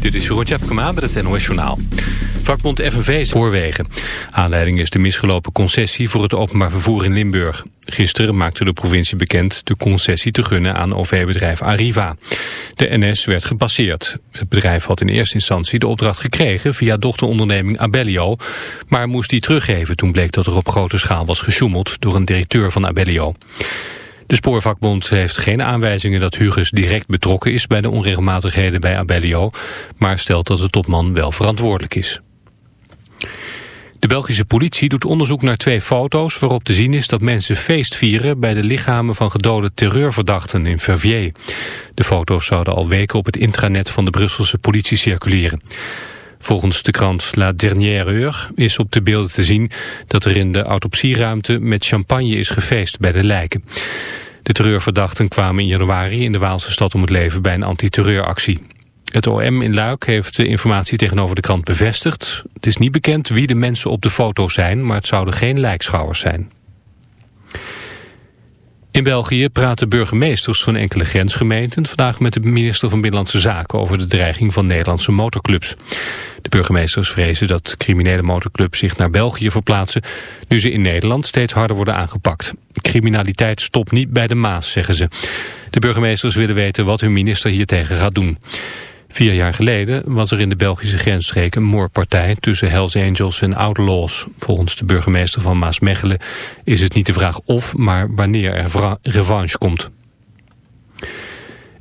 Dit is Jeroen Tjepkema met het NOS Journaal. Vakbond FNV spoorwegen. Aanleiding is de misgelopen concessie voor het openbaar vervoer in Limburg. Gisteren maakte de provincie bekend de concessie te gunnen aan OV-bedrijf Arriva. De NS werd gepasseerd. Het bedrijf had in eerste instantie de opdracht gekregen via dochteronderneming Abellio, maar moest die teruggeven toen bleek dat er op grote schaal was gesjoemeld door een directeur van Abellio. De spoorvakbond heeft geen aanwijzingen dat Huges direct betrokken is bij de onregelmatigheden bij Abellio, maar stelt dat de topman wel verantwoordelijk is. De Belgische politie doet onderzoek naar twee foto's waarop te zien is dat mensen feest vieren bij de lichamen van gedode terreurverdachten in Verviers. De foto's zouden al weken op het intranet van de Brusselse politie circuleren. Volgens de krant La Dernière Heure is op de beelden te zien dat er in de autopsieruimte met champagne is gefeest bij de lijken. De terreurverdachten kwamen in januari in de Waalse stad om het leven bij een antiterreuractie. Het OM in Luik heeft de informatie tegenover de krant bevestigd. Het is niet bekend wie de mensen op de foto's zijn, maar het zouden geen lijkschouwers zijn. In België praten burgemeesters van enkele grensgemeenten vandaag met de minister van Binnenlandse Zaken over de dreiging van Nederlandse motorclubs. De burgemeesters vrezen dat criminele motorclubs zich naar België verplaatsen, nu ze in Nederland steeds harder worden aangepakt. Criminaliteit stopt niet bij de Maas, zeggen ze. De burgemeesters willen weten wat hun minister hiertegen gaat doen. Vier jaar geleden was er in de Belgische grensstreek een moordpartij tussen Hells Angels en Outlaws. Volgens de burgemeester van Maasmechelen is het niet de vraag of, maar wanneer er revanche komt.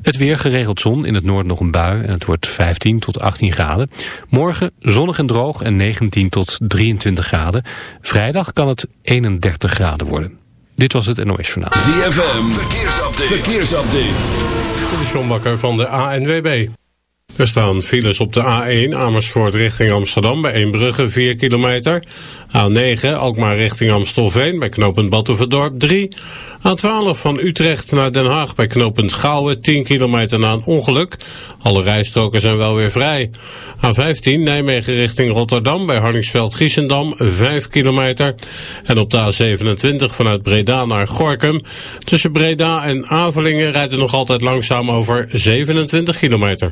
Het weer geregeld zon, in het noorden nog een bui en het wordt 15 tot 18 graden. Morgen zonnig en droog en 19 tot 23 graden. Vrijdag kan het 31 graden worden. Dit was het NOS Journaal. ZFM, verkeersupdate. verkeersupdate. De John Bakker van de ANWB. Er staan files op de A1 Amersfoort richting Amsterdam bij Eembrugge 4 kilometer. A9 Alkmaar richting Amstelveen bij knooppunt Battenverdorp 3. A12 van Utrecht naar Den Haag bij knooppunt Gouwen 10 kilometer na een ongeluk. Alle rijstroken zijn wel weer vrij. A15 Nijmegen richting Rotterdam bij Harningsveld-Giessendam 5 kilometer. En op de A27 vanuit Breda naar Gorkum. Tussen Breda en Avelingen rijdt er nog altijd langzaam over 27 kilometer.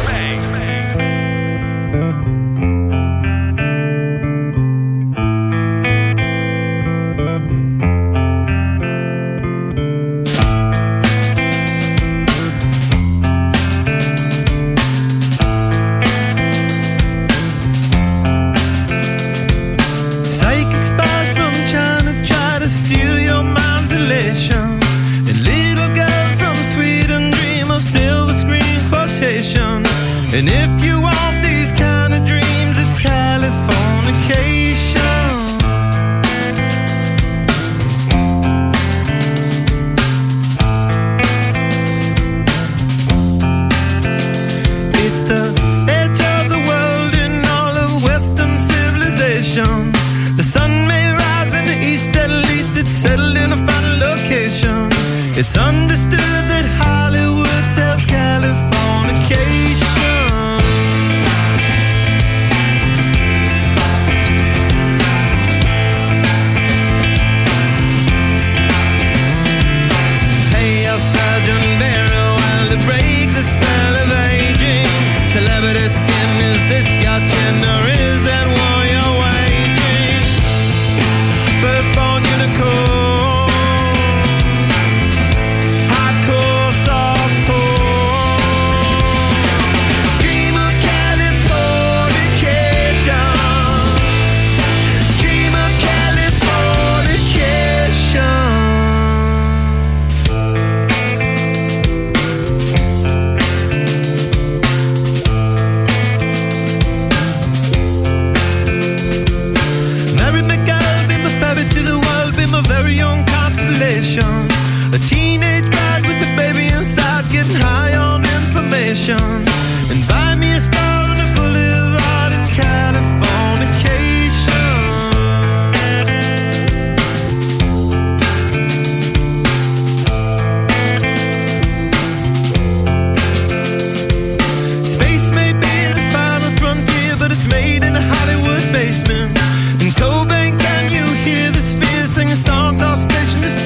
Sun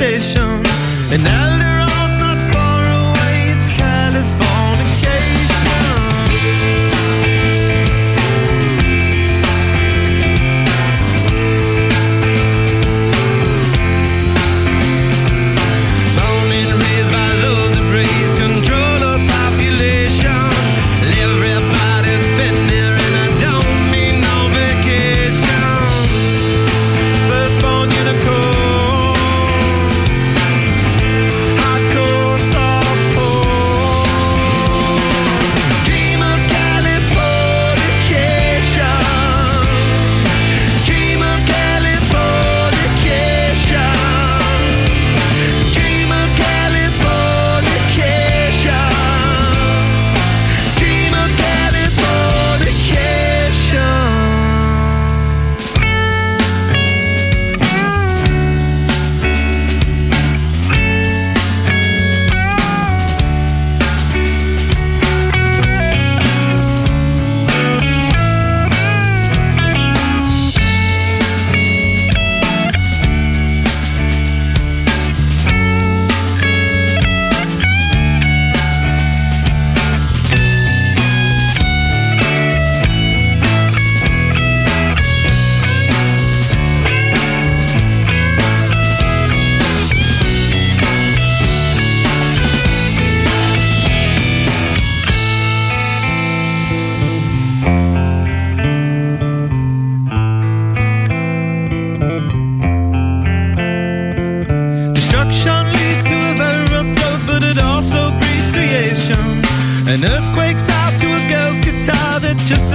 and now. just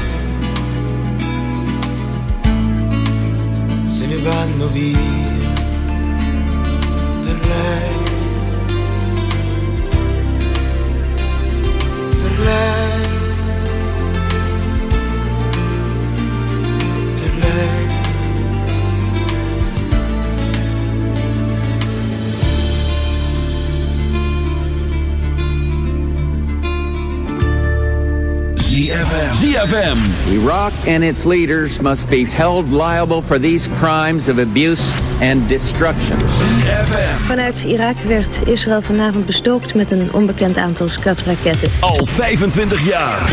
vanno via per lei ZFM. ZFM. Iraq and its leaders must be held liable for these crimes of abuse and destruction. ZFM. Vanuit Irak werd Israël vanavond bestookt met een onbekend aantal skatraketten. Al 25 jaar.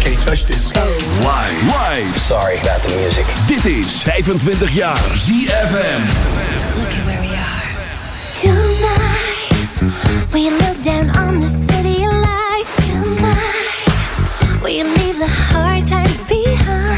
Can't touch this Live. Live. Sorry about the music. Dit is 25 jaar ZFM. Look at where we are. Tonight, we look down on the city lights. Tonight, we leave the hard times behind.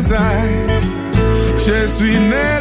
mes ailes. Je suis né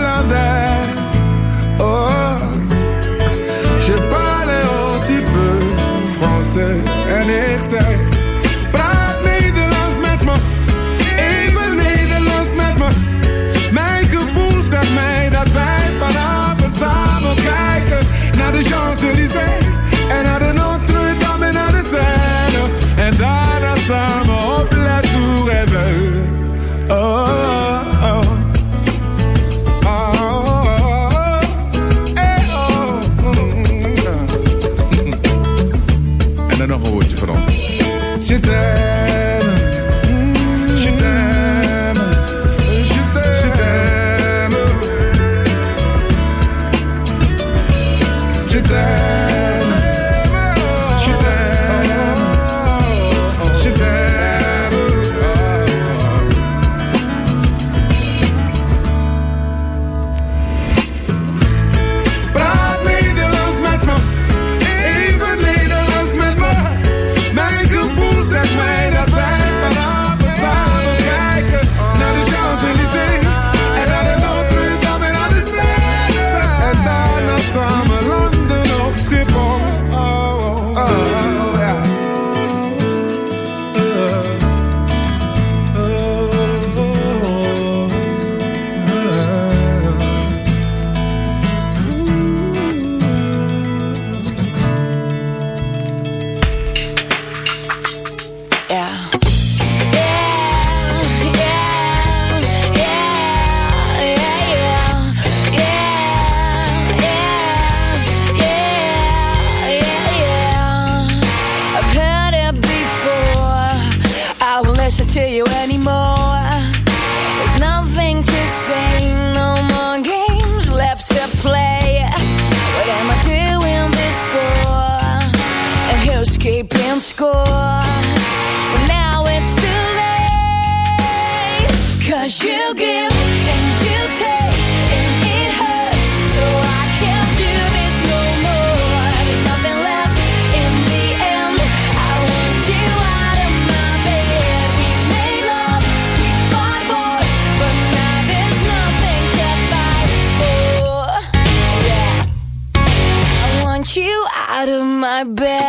my bed.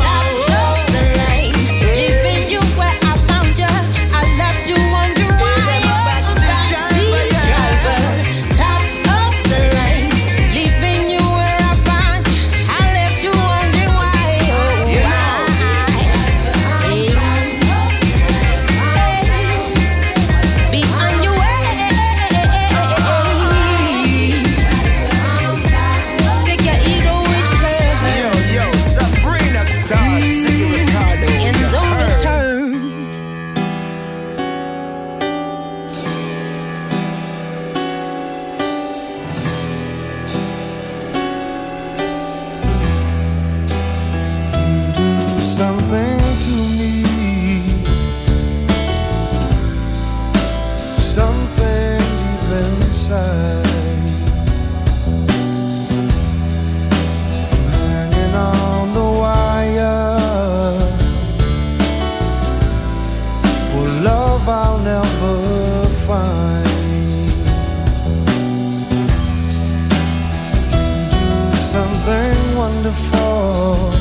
wonderful.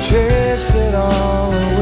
Chase it all away.